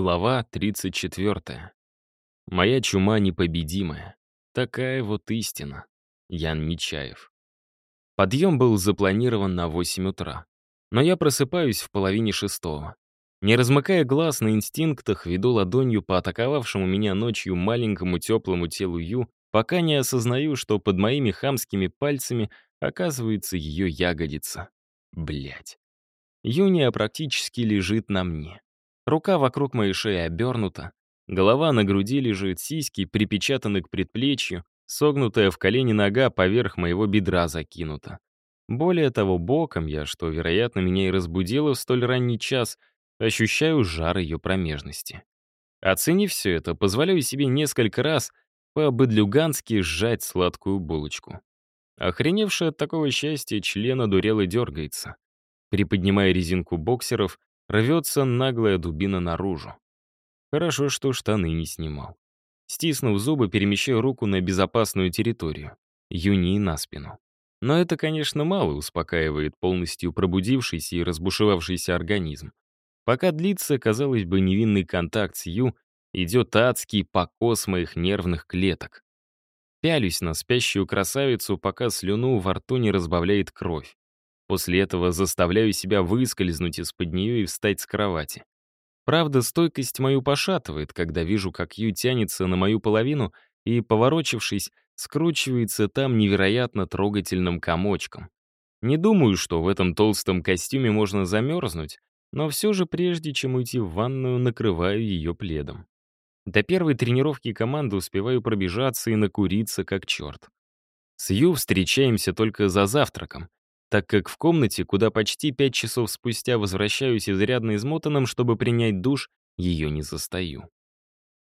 Глава 34. Моя чума непобедимая. Такая вот истина. Ян Нечаев. Подъем был запланирован на 8 утра. Но я просыпаюсь в половине шестого. Не размыкая глаз на инстинктах, веду ладонью по атаковавшему меня ночью маленькому теплому телу Ю, пока не осознаю, что под моими хамскими пальцами оказывается ее ягодица. Блять. Юния практически лежит на мне. Рука вокруг моей шеи обернута, голова на груди лежит, сиськи припечатаны к предплечью, согнутая в колени нога поверх моего бедра закинута. Более того, боком я, что, вероятно, меня и разбудило в столь ранний час, ощущаю жар ее промежности. Оценив все это, позволяю себе несколько раз по-быдлюгански сжать сладкую булочку. Охреневший от такого счастья член одурел и дергается. Приподнимая резинку боксеров, рвется наглая дубина наружу. Хорошо, что штаны не снимал. Стиснув зубы, перемещаю руку на безопасную территорию. Юни на спину. Но это, конечно, мало успокаивает полностью пробудившийся и разбушевавшийся организм. Пока длится, казалось бы, невинный контакт с Ю, идет адский покос моих нервных клеток. Пялюсь на спящую красавицу, пока слюну во рту не разбавляет кровь. После этого заставляю себя выскользнуть из-под нее и встать с кровати. Правда, стойкость мою пошатывает, когда вижу, как Ю тянется на мою половину и, поворочившись, скручивается там невероятно трогательным комочком. Не думаю, что в этом толстом костюме можно замерзнуть, но все же прежде чем уйти в ванную, накрываю ее пледом. До первой тренировки команды успеваю пробежаться и накуриться как черт. С Ю встречаемся только за завтраком, так как в комнате, куда почти пять часов спустя возвращаюсь изрядно измотанным, чтобы принять душ, ее не застаю.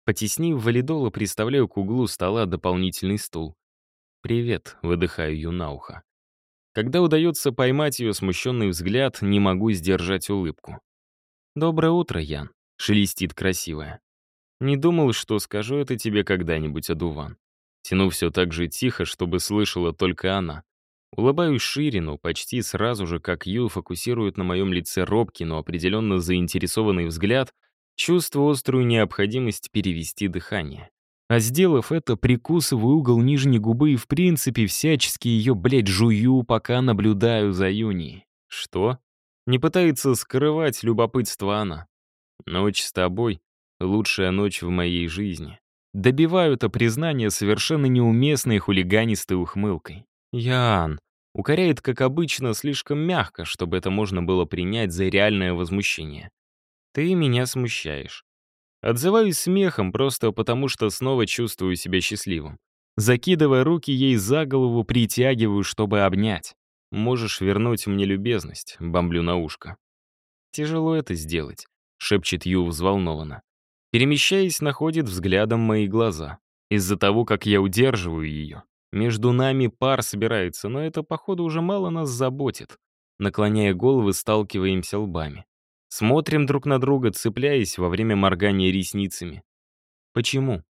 Потеснив валидола, приставляю к углу стола дополнительный стул. «Привет», — выдыхаю ее на ухо. Когда удается поймать ее смущенный взгляд, не могу сдержать улыбку. «Доброе утро, Ян», — шелестит красивая. «Не думал, что скажу это тебе когда-нибудь, Адуван». Тяну все так же тихо, чтобы слышала только она. Улыбаюсь шире, но почти сразу же, как Ю фокусирует на моем лице робкий, но определенно заинтересованный взгляд, чувствую острую необходимость перевести дыхание. А сделав это, прикусываю угол нижней губы и в принципе всячески ее, блядь, жую, пока наблюдаю за Юни. Что? Не пытается скрывать любопытство она. Ночь с тобой — лучшая ночь в моей жизни. Добиваю это признание совершенно неуместной хулиганистой ухмылкой. Ян. Укоряет, как обычно, слишком мягко, чтобы это можно было принять за реальное возмущение. Ты меня смущаешь. Отзываюсь смехом просто потому, что снова чувствую себя счастливым. Закидывая руки ей за голову, притягиваю, чтобы обнять. «Можешь вернуть мне любезность», — бомблю на ушко. «Тяжело это сделать», — шепчет Ю взволнованно. Перемещаясь, находит взглядом мои глаза. Из-за того, как я удерживаю ее, между нами пар собирается, но это, походу, уже мало нас заботит. Наклоняя головы, сталкиваемся лбами. Смотрим друг на друга, цепляясь во время моргания ресницами. Почему?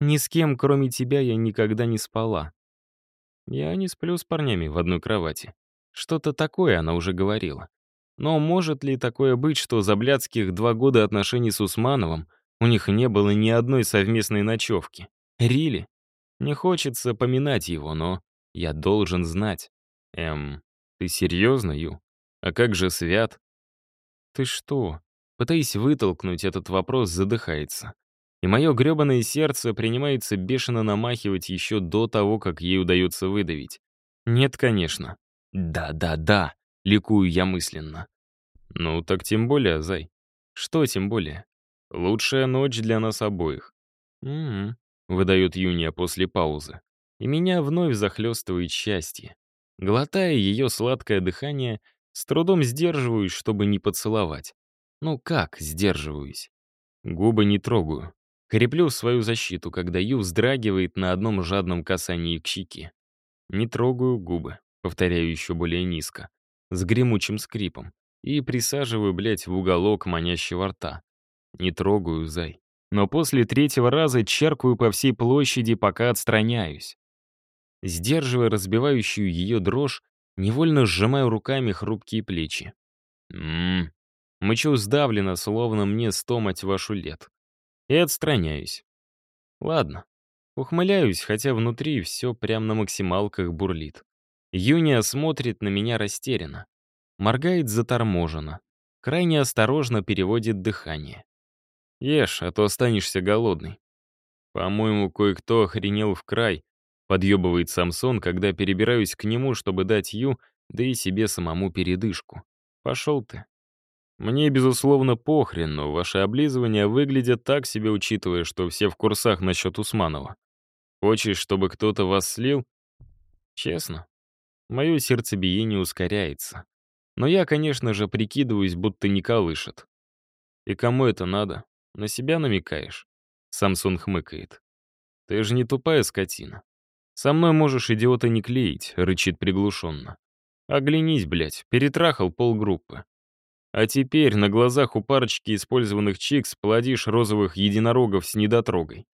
Ни с кем, кроме тебя, я никогда не спала. Я не сплю с парнями в одной кровати. Что-то такое она уже говорила. Но может ли такое быть, что за блядских два года отношений с Усмановым у них не было ни одной совместной ночевки? Рили? Не хочется поминать его, но я должен знать. Эм, ты серьезно, Ю? А как же Свят? Ты что? Пытаясь вытолкнуть этот вопрос, задыхается. И мое гребаное сердце принимается бешено намахивать еще до того, как ей удается выдавить. Нет, конечно. Да-да-да, ликую я мысленно. Ну, так тем более, Зай. Что тем более? Лучшая ночь для нас обоих. Угу выдает Юния после паузы. И меня вновь захлестывает счастье. Глотая ее сладкое дыхание, с трудом сдерживаюсь, чтобы не поцеловать. Ну как сдерживаюсь? Губы не трогаю. Креплю свою защиту, когда Ю вздрагивает на одном жадном касании к щеке. Не трогаю губы, повторяю еще более низко, с гремучим скрипом, и присаживаю, блядь, в уголок манящего рта. Не трогаю, зай но после третьего раза черкаю по всей площади, пока отстраняюсь. Сдерживая разбивающую ее дрожь, невольно сжимаю руками хрупкие плечи. Ммм, сдавленно, словно мне сто, мать вашу, лет. И отстраняюсь. Ладно. Ухмыляюсь, хотя внутри все прям на максималках бурлит. Юния смотрит на меня растерянно. Моргает заторможенно. Крайне осторожно переводит дыхание. Ешь, а то останешься голодный. По-моему, кое-кто охренел в край, подъебывает Самсон, когда перебираюсь к нему, чтобы дать Ю, да и себе самому передышку. Пошел ты. Мне, безусловно, похрен, но ваши облизывания выглядят так себе, учитывая, что все в курсах насчет Усманова. Хочешь, чтобы кто-то вас слил? Честно, мое сердцебиение ускоряется. Но я, конечно же, прикидываюсь, будто не колышет. И кому это надо? На себя намекаешь?» Самсон хмыкает. «Ты же не тупая скотина. Со мной можешь идиота не клеить», — рычит приглушенно. «Оглянись, блядь, перетрахал полгруппы. А теперь на глазах у парочки использованных чикс плодишь розовых единорогов с недотрогой.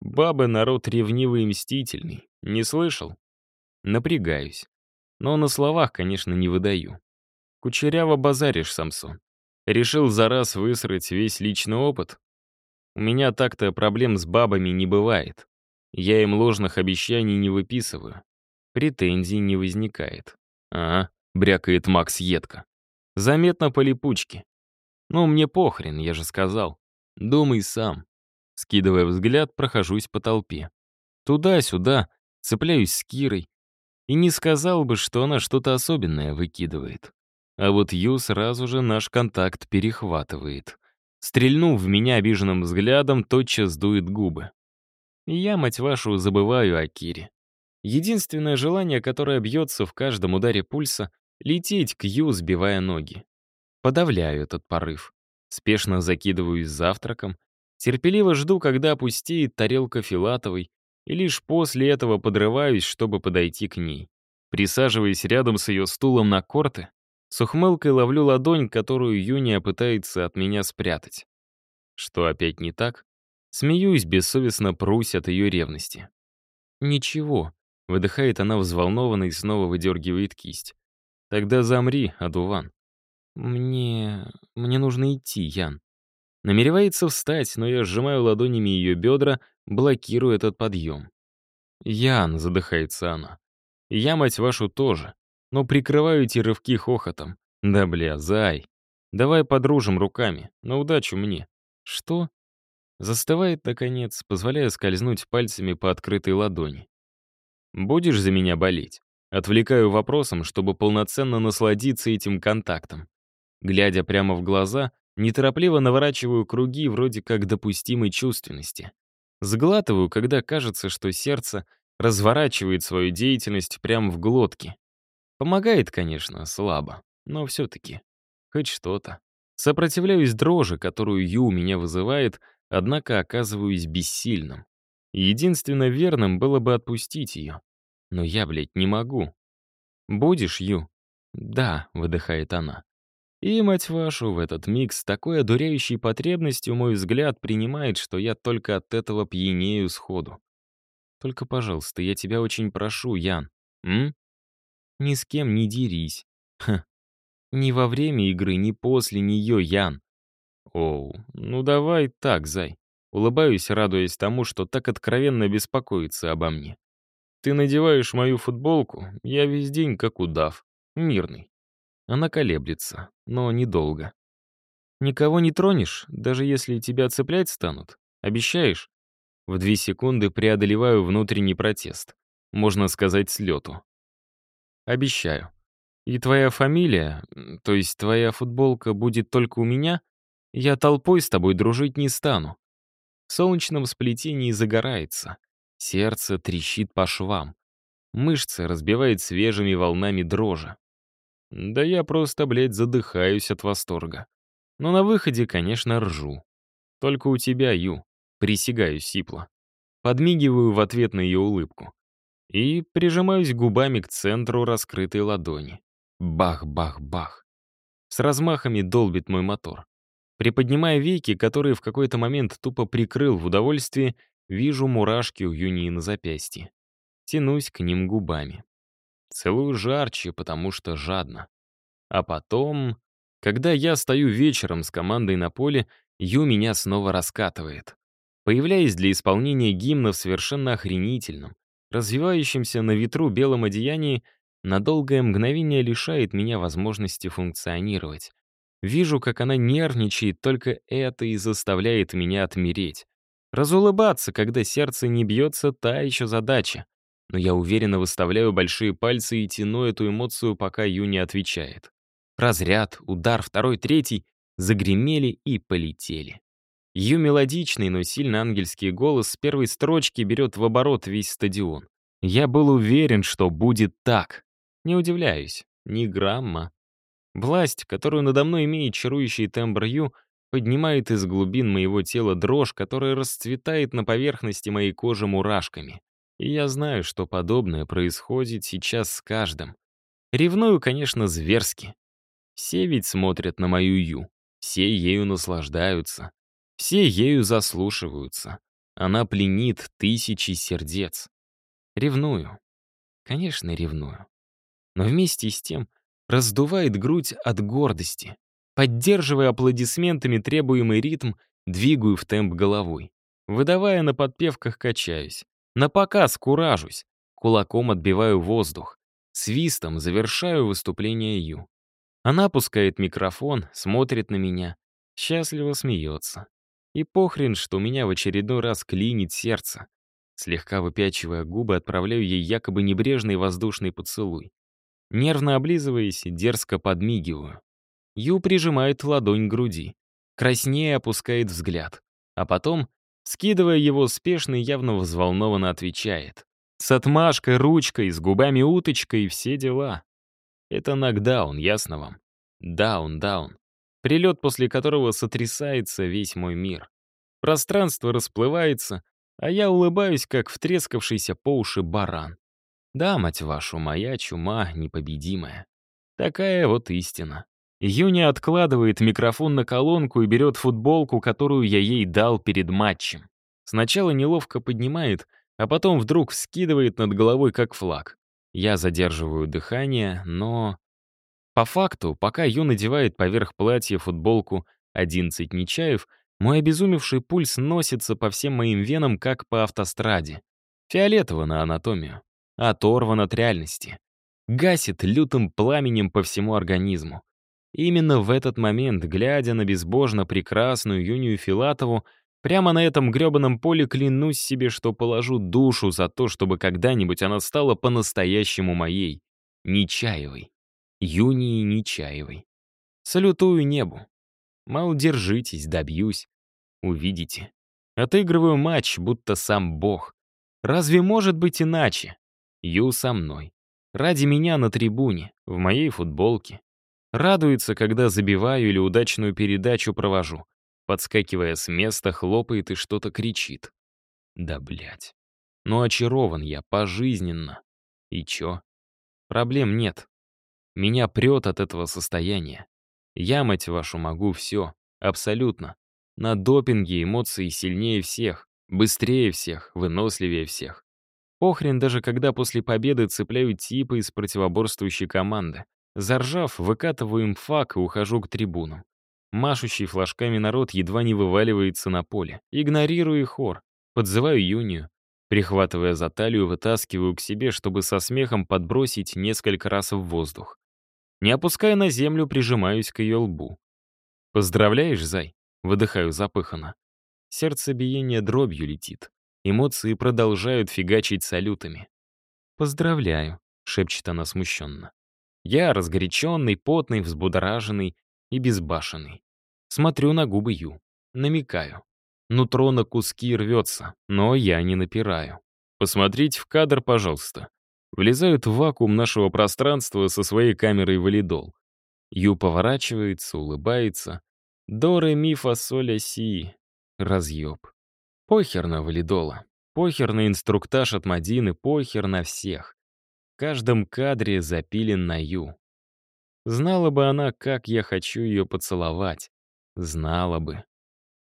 Бабы — народ ревнивый и мстительный. Не слышал? Напрягаюсь. Но на словах, конечно, не выдаю. Кучеряво базаришь, Самсон. Решил за раз высрать весь личный опыт? У меня так-то проблем с бабами не бывает. Я им ложных обещаний не выписываю. Претензий не возникает. «Ага», — брякает Макс едко. «Заметно по липучке. Ну, мне похрен, я же сказал. Думай сам». Скидывая взгляд, прохожусь по толпе. Туда-сюда, цепляюсь с Кирой. И не сказал бы, что она что-то особенное выкидывает. А вот Ю сразу же наш контакт перехватывает. Стрельнув в меня обиженным взглядом, тотчас дует губы. я, мать вашу, забываю о Кире. Единственное желание, которое бьется в каждом ударе пульса — лететь к Ю, сбивая ноги. Подавляю этот порыв. Спешно закидываюсь завтраком. Терпеливо жду, когда опустеет тарелка Филатовой, и лишь после этого подрываюсь, чтобы подойти к ней. Присаживаясь рядом с ее стулом на корты, с ухмылкой ловлю ладонь, которую Юния пытается от меня спрятать. Что опять не так? Смеюсь, бессовестно прусь от ее ревности. «Ничего», — выдыхает она взволнованно и снова выдергивает кисть. «Тогда замри, Адуван». «Мне... мне нужно идти, Ян». Намеревается встать, но я сжимаю ладонями ее бедра, блокирую этот подъем. «Ян», — задыхается она. «Я, мать вашу, тоже но прикрываю эти рывки хохотом. Да бля, зай. Давай подружим руками, на удачу мне. Что? Застывает, наконец, позволяя скользнуть пальцами по открытой ладони. Будешь за меня болеть? Отвлекаю вопросом, чтобы полноценно насладиться этим контактом. Глядя прямо в глаза, неторопливо наворачиваю круги вроде как допустимой чувственности. Сглатываю, когда кажется, что сердце разворачивает свою деятельность прямо в глотке. Помогает, конечно, слабо, но все-таки. Хоть что-то. Сопротивляюсь дрожи, которую Ю у меня вызывает, однако оказываюсь бессильным. Единственно верным было бы отпустить ее. Но я, блядь, не могу. «Будешь, Ю?» «Да», — выдыхает она. И, мать вашу, в этот миг с такой одуряющей потребностью мой взгляд принимает, что я только от этого пьянею сходу. «Только, пожалуйста, я тебя очень прошу, Ян. М? Ни с кем не дерись. Ха. Ни во время игры, ни после нее, Ян. Оу, ну давай так, зай. Улыбаюсь, радуясь тому, что так откровенно беспокоится обо мне. Ты надеваешь мою футболку, я весь день как удав. Мирный. Она колеблется, но недолго. Никого не тронешь, даже если тебя цеплять станут? Обещаешь? В две секунды преодолеваю внутренний протест. Можно сказать, слету. Обещаю. И твоя фамилия, то есть твоя футболка будет только у меня, я толпой с тобой дружить не стану. В солнечном сплетении загорается. Сердце трещит по швам. Мышцы разбивает свежими волнами дрожи. Да я просто, блядь, задыхаюсь от восторга. Но на выходе, конечно, ржу. Только у тебя, Ю. Присягаю сипло. Подмигиваю в ответ на ее улыбку и прижимаюсь губами к центру раскрытой ладони. Бах-бах-бах. С размахами долбит мой мотор. Приподнимая веки, которые в какой-то момент тупо прикрыл в удовольствии, вижу мурашки у Юнии на запястье. Тянусь к ним губами. Целую жарче, потому что жадно. А потом... Когда я стою вечером с командой на поле, Ю меня снова раскатывает. Появляясь для исполнения гимна в совершенно охренительном, развивающемся на ветру белом одеянии, на долгое мгновение лишает меня возможности функционировать. Вижу, как она нервничает, только это и заставляет меня отмереть. Разулыбаться, когда сердце не бьется, та еще задача. Но я уверенно выставляю большие пальцы и тяну эту эмоцию, пока Ю не отвечает. Разряд, удар, второй, третий загремели и полетели. Ее мелодичный, но сильно ангельский голос с первой строчки берет в оборот весь стадион. Я был уверен, что будет так. Не удивляюсь, ни грамма. Власть, которую надо мной имеет чарующий тембр Ю, поднимает из глубин моего тела дрожь, которая расцветает на поверхности моей кожи мурашками. И я знаю, что подобное происходит сейчас с каждым. Ревную, конечно, зверски. Все ведь смотрят на мою Ю, все ею наслаждаются, все ею заслушиваются. Она пленит тысячи сердец. Ревную. Конечно, ревную. Но вместе с тем раздувает грудь от гордости. Поддерживая аплодисментами требуемый ритм, двигаю в темп головой. Выдавая на подпевках, качаюсь. На показ куражусь. Кулаком отбиваю воздух. Свистом завершаю выступление Ю. Она опускает микрофон, смотрит на меня, счастливо смеется. И похрен, что у меня в очередной раз клинит сердце. Слегка выпячивая губы, отправляю ей якобы небрежный воздушный поцелуй. Нервно облизываясь, дерзко подмигиваю. Ю прижимает ладонь к груди. Краснее опускает взгляд. А потом, скидывая его спешно и явно взволнованно отвечает. С отмашкой, ручкой, с губами уточкой и все дела. Это нокдаун, ясно вам? Даун-даун. Прилет, после которого сотрясается весь мой мир. Пространство расплывается, а я улыбаюсь, как втрескавшийся по уши баран. Да, мать вашу, моя чума непобедимая. Такая вот истина. Юня откладывает микрофон на колонку и берет футболку, которую я ей дал перед матчем. Сначала неловко поднимает, а потом вдруг вскидывает над головой как флаг. Я задерживаю дыхание, но... По факту, пока Ю надевает поверх платья футболку 11 Нечаев, мой обезумевший пульс носится по всем моим венам, как по автостраде. Фиолетово на анатомию. Оторван от реальности. Гасит лютым пламенем по всему организму. Именно в этот момент, глядя на безбожно прекрасную Юнию Филатову, прямо на этом грёбаном поле клянусь себе, что положу душу за то, чтобы когда-нибудь она стала по-настоящему моей. Нечаевой. Юнии Нечаевой. Салютую небу. Мол, держитесь, добьюсь. Увидите. Отыгрываю матч, будто сам бог. Разве может быть иначе? Ю со мной. Ради меня на трибуне, в моей футболке. Радуется, когда забиваю или удачную передачу провожу. Подскакивая с места, хлопает и что-то кричит. Да блять. Ну очарован я, пожизненно. И чё? Проблем нет. Меня прет от этого состояния. Я, мать вашу, могу все. Абсолютно. На допинге эмоции сильнее всех, быстрее всех, выносливее всех. Похрен даже когда после победы цепляют типы из противоборствующей команды. Заржав, выкатываю им фак и ухожу к трибунам. Машущий флажками народ едва не вываливается на поле. Игнорирую хор. Подзываю Юнию. Прихватывая за талию, вытаскиваю к себе, чтобы со смехом подбросить несколько раз в воздух. Не опуская на землю, прижимаюсь к ее лбу. «Поздравляешь, зай?» — выдыхаю запыханно. Сердцебиение дробью летит. Эмоции продолжают фигачить салютами. «Поздравляю», — шепчет она смущенно. Я разгоряченный, потный, взбудораженный и безбашенный. Смотрю на губы Ю. Намекаю. Нутро на куски рвется, но я не напираю. Посмотрите в кадр, пожалуйста. Влезают в вакуум нашего пространства со своей камерой валидол. Ю поворачивается, улыбается. Доре ми фа соль си. Разъеб. Похер на валидола. Похер на инструктаж от Мадины, похер на всех каждом кадре запилен на Ю. Знала бы она, как я хочу ее поцеловать. Знала бы.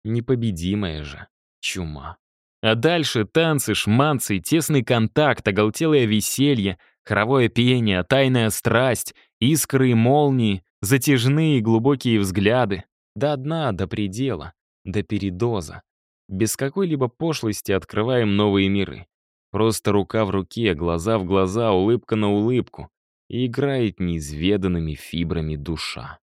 Непобедимая же. Чума. А дальше танцы, шманцы, тесный контакт, оголтелое веселье, хоровое пение, тайная страсть, искры и молнии, Затяжные и глубокие взгляды. До дна, до предела, до передоза. Без какой-либо пошлости открываем новые миры. Просто рука в руке, глаза в глаза, улыбка на улыбку. И играет неизведанными фибрами душа.